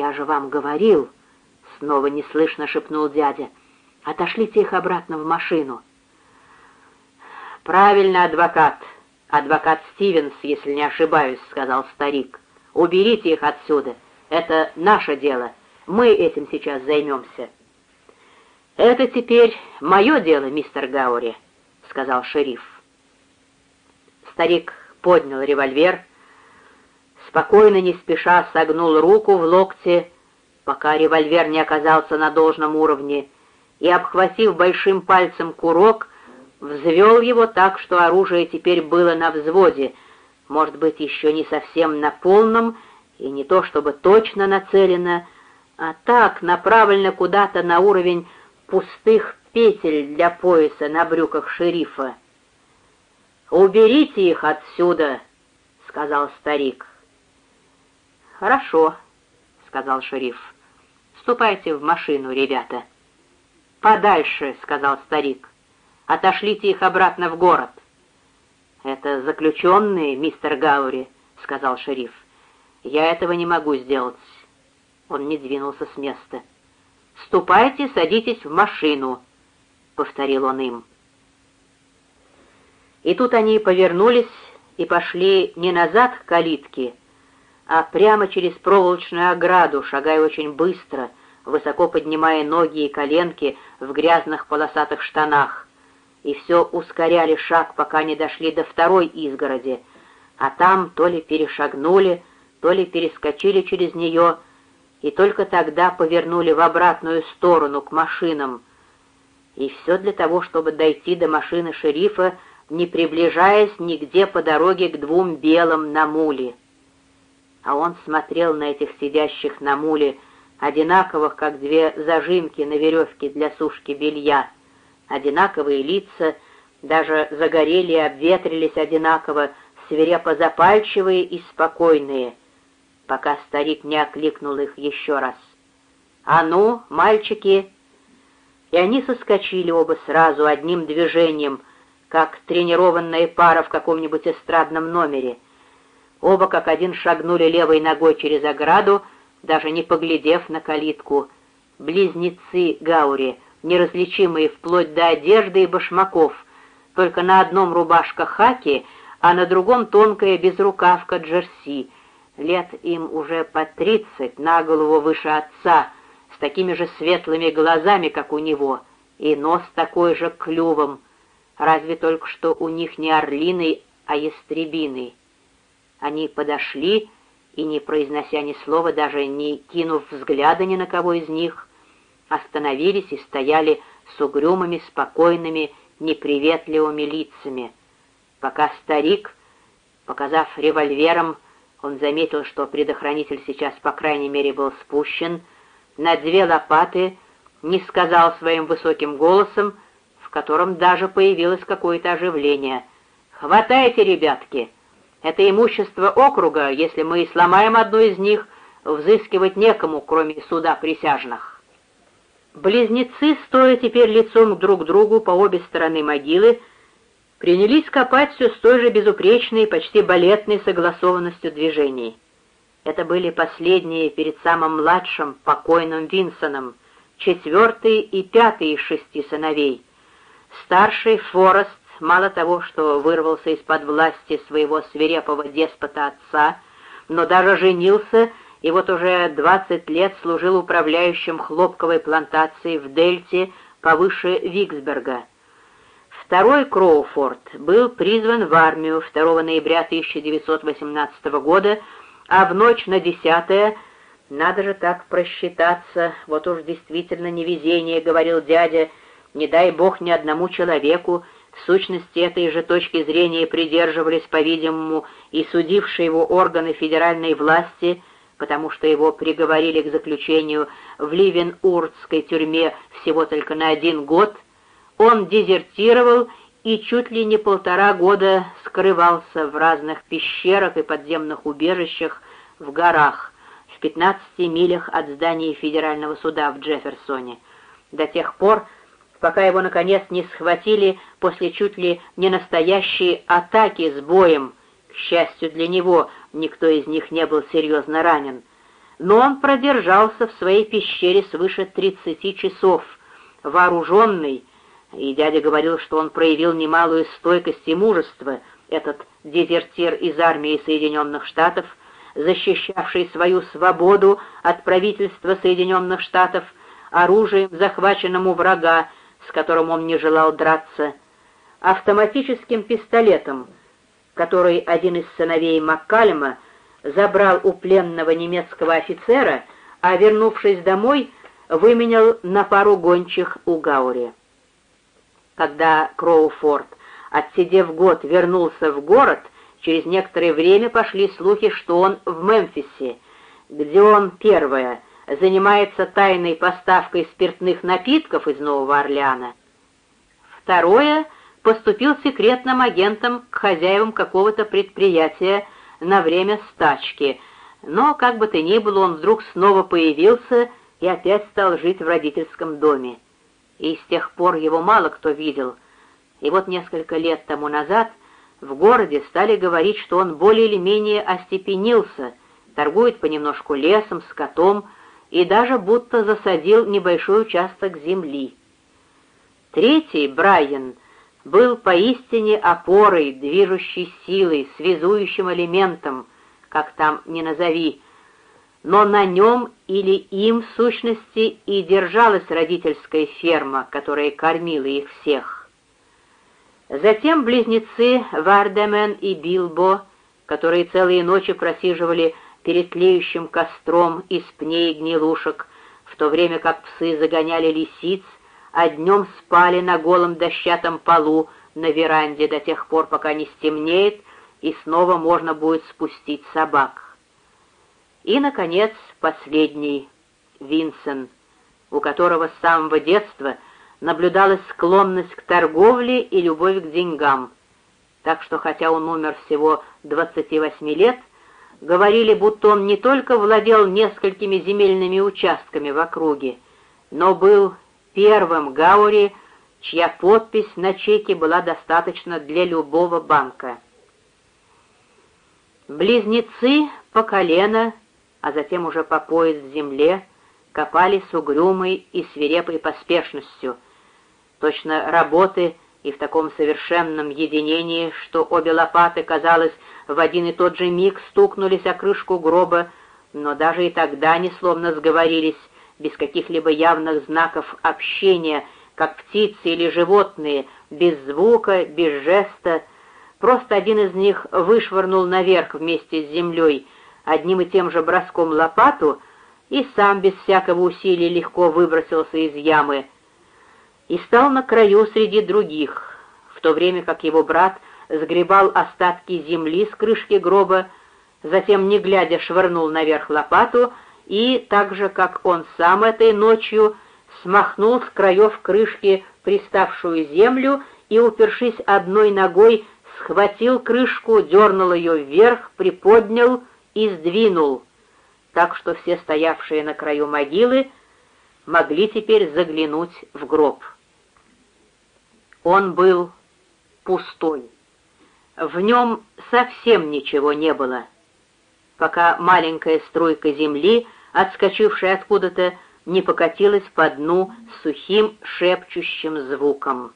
я же вам говорил, — снова неслышно шепнул дядя, — отошлите их обратно в машину. «Правильно, адвокат. Адвокат Стивенс, если не ошибаюсь», — сказал старик. «Уберите их отсюда. Это наше дело. Мы этим сейчас займемся». «Это теперь мое дело, мистер Гаури», — сказал шериф. Старик поднял револьвер, спокойно, не спеша согнул руку в локте, пока револьвер не оказался на должном уровне, и, обхватив большим пальцем курок, взвел его так, что оружие теперь было на взводе, может быть, еще не совсем на полном, и не то чтобы точно нацелено, а так направлено куда-то на уровень пустых петель для пояса на брюках шерифа. «Уберите их отсюда!» — сказал старик. «Хорошо», — сказал шериф. «Ступайте в машину, ребята». «Подальше», — сказал старик. «Отошлите их обратно в город». «Это заключенные, мистер Гаури», — сказал шериф. «Я этого не могу сделать». Он не двинулся с места. «Ступайте, садитесь в машину», — повторил он им. И тут они повернулись и пошли не назад к калитке, а прямо через проволочную ограду, шагая очень быстро, высоко поднимая ноги и коленки в грязных полосатых штанах, и все ускоряли шаг, пока не дошли до второй изгороди, а там то ли перешагнули, то ли перескочили через нее, и только тогда повернули в обратную сторону, к машинам. И все для того, чтобы дойти до машины шерифа, не приближаясь нигде по дороге к двум белым на муле. А он смотрел на этих сидящих на муле, одинаковых, как две зажимки на веревке для сушки белья, одинаковые лица, даже загорели и обветрились одинаково, свирепо запальчивые и спокойные, пока старик не окликнул их еще раз. «А ну, мальчики!» И они соскочили оба сразу одним движением — как тренированная пара в каком-нибудь эстрадном номере. Оба как один шагнули левой ногой через ограду, даже не поглядев на калитку. Близнецы Гаури, неразличимые вплоть до одежды и башмаков, только на одном рубашка хаки, а на другом тонкая безрукавка джерси. Лет им уже по тридцать, на голову выше отца, с такими же светлыми глазами, как у него, и нос такой же клювом, разве только что у них не орлиный, а ястребиный. Они подошли и, не произнося ни слова, даже не кинув взгляда ни на кого из них, остановились и стояли с угрюмыми, спокойными, неприветливыми лицами, пока старик, показав револьвером, он заметил, что предохранитель сейчас, по крайней мере, был спущен, на две лопаты не сказал своим высоким голосом, в котором даже появилось какое-то оживление. «Хватайте, ребятки! Это имущество округа, если мы сломаем одну из них, взыскивать некому, кроме суда присяжных». Близнецы, стоя теперь лицом друг к другу по обе стороны могилы, принялись копать все с той же безупречной, почти балетной согласованностью движений. Это были последние перед самым младшим, покойным Винсоном, четвертый и пятый из шести сыновей — Старший Форест мало того, что вырвался из-под власти своего свирепого деспота отца, но даже женился и вот уже 20 лет служил управляющим хлопковой плантацией в Дельте повыше Виксберга. Второй Кроуфорд был призван в армию 2 ноября 1918 года, а в ночь на 10 надо же так просчитаться, вот уж действительно невезение, говорил дядя, не дай бог ни одному человеку, в сущности этой же точки зрения придерживались, по-видимому, и судившие его органы федеральной власти, потому что его приговорили к заключению в Ливен-Уртской тюрьме всего только на один год, он дезертировал и чуть ли не полтора года скрывался в разных пещерах и подземных убежищах в горах, в 15 милях от здания федерального суда в Джефферсоне, до тех пор, пока его, наконец, не схватили после чуть ли не настоящей атаки с боем. К счастью для него, никто из них не был серьезно ранен. но он продержался в своей пещере свыше 30 часов, вооруженный, и дядя говорил, что он проявил немалую стойкость и мужество, этот дезертир из армии Соединенных Штатов, защищавший свою свободу от правительства Соединенных Штатов оружием, захваченным у врага, с которым он не желал драться, автоматическим пистолетом, который один из сыновей Маккалема забрал у пленного немецкого офицера, а, вернувшись домой, выменял на пару гончих у Гаури. Когда Кроуфорд, отсидев год, вернулся в город, через некоторое время пошли слухи, что он в Мемфисе, где он, первое, занимается тайной поставкой спиртных напитков из Нового Орлеана. Второе, поступил секретным агентом к хозяевам какого-то предприятия на время стачки, но, как бы то ни было, он вдруг снова появился и опять стал жить в родительском доме. И с тех пор его мало кто видел. И вот несколько лет тому назад в городе стали говорить, что он более или менее остепенился, торгует понемножку лесом, скотом и даже будто засадил небольшой участок земли. Третий, Брайан, был поистине опорой, движущей силой, связующим элементом, как там не назови, но на нем или им, в сущности, и держалась родительская ферма, которая кормила их всех. Затем близнецы Вардемен и Билбо, которые целые ночи просиживали перед тлеющим костром из пней и гнилушек, в то время как псы загоняли лисиц, а днем спали на голом дощатом полу на веранде до тех пор, пока не стемнеет, и снова можно будет спустить собак. И, наконец, последний, Винсен, у которого с самого детства наблюдалась склонность к торговле и любовь к деньгам, так что, хотя он умер всего 28 лет, говорили, будто он не только владел несколькими земельными участками в округе, но был первым Гаури, чья подпись на чеке была достаточна для любого банка. Близнецы по колено, а затем уже по пояс в земле, копали с угрюмой и свирепой поспешностью. Точно работы и в таком совершенном единении, что обе лопаты, казалось, в один и тот же миг стукнулись о крышку гроба, но даже и тогда они словно сговорились, без каких-либо явных знаков общения, как птицы или животные, без звука, без жеста. Просто один из них вышвырнул наверх вместе с землей одним и тем же броском лопату и сам без всякого усилия легко выбросился из ямы и стал на краю среди других, в то время как его брат сгребал остатки земли с крышки гроба, затем, не глядя, швырнул наверх лопату и, так же, как он сам этой ночью, смахнул с краев крышки приставшую землю и, упершись одной ногой, схватил крышку, дернул ее вверх, приподнял и сдвинул, так что все стоявшие на краю могилы могли теперь заглянуть в гроб. Он был пустой. В нем совсем ничего не было, пока маленькая струйка земли — отскочившая откуда-то, не покатилась по дну сухим шепчущим звуком.